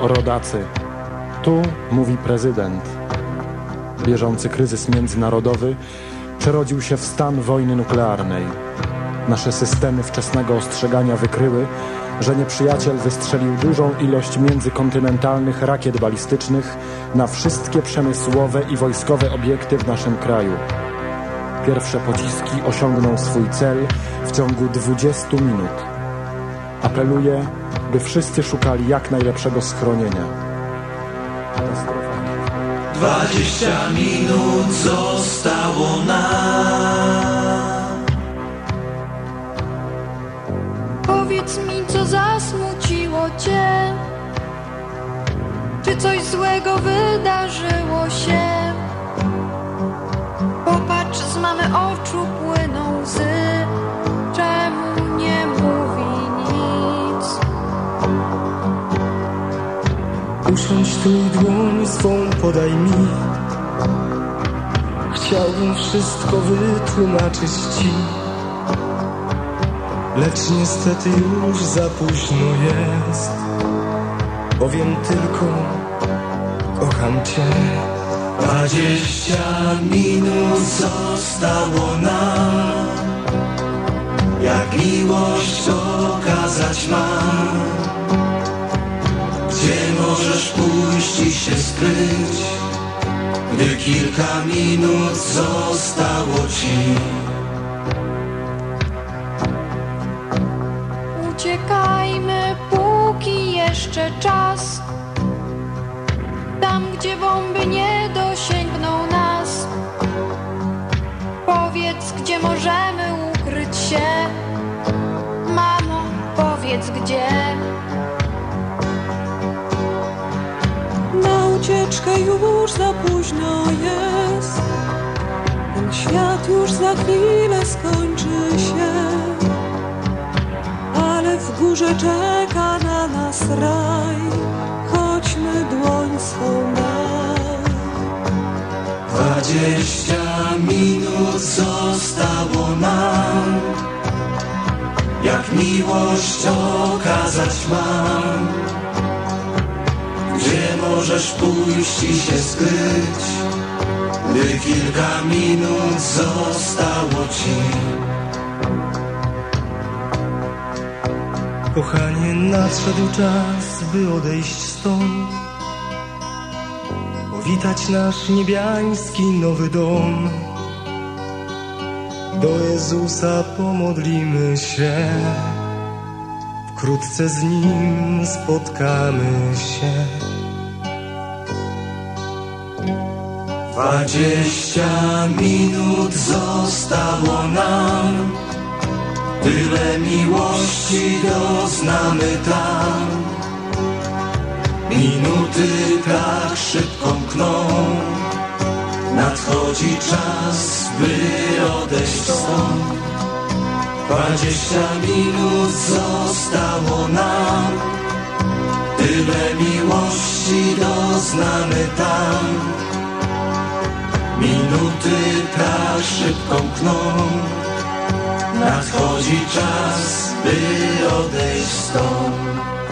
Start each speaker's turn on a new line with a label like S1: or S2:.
S1: rodacy, tu mówi prezydent. Bieżący kryzys międzynarodowy przerodził się w stan wojny nuklearnej. Nasze systemy wczesnego ostrzegania wykryły, że nieprzyjaciel wystrzelił dużą ilość międzykontynentalnych rakiet balistycznych na wszystkie przemysłowe i wojskowe obiekty w naszym kraju. Pierwsze pociski osiągną swój cel w ciągu 20 minut. Apeluję, by wszyscy szukali jak najlepszego schronienia.
S2: Dwadzieścia minut zostało nam.
S3: Powiedz mi, co zasmuciło cię? Czy coś złego wydarzyło się? Popatrz, z mamy oczu płyną łzy.
S4: Usiądź tu i dłoń swą podaj mi Chciałbym wszystko wytłumaczyć ci Lecz niestety już za późno jest Powiem tylko Kocham cię
S2: Dwadzieścia minut zostało nam. Jak miłość okazać mam. Skryć, gdy kilka minut zostało ci?
S3: Uciekajmy, póki jeszcze czas. Tam, gdzie bomby nie dosięgną nas. Powiedz, gdzie możemy ukryć się. Mamo, powiedz gdzie.
S5: Ucieczkę już za późno jest. Ten świat już za chwilę skończy się. Ale w górze czeka na nas raj. Chodźmy dłoń swą daj.
S2: Dwadzieścia minut zostało nam. Jak miłość okazać mam. Gdzie możesz pójść i się skryć, gdy kilka minut zostało ci?
S4: Kochanie, nadszedł czas, by odejść stąd. Powitać nasz niebiański nowy dom. Do Jezusa pomodlimy się Wkrótce z Nim spotkamy się
S2: Dwadzieścia minut zostało nam, tyle miłości doznamy tam. Minuty tak szybko mkną, nadchodzi czas, by odejść stąd. Dwadzieścia minut zostało nam, tyle miłości doznamy tam. Minuty tak szybko mkną, nadchodzi czas, by odejść stąd.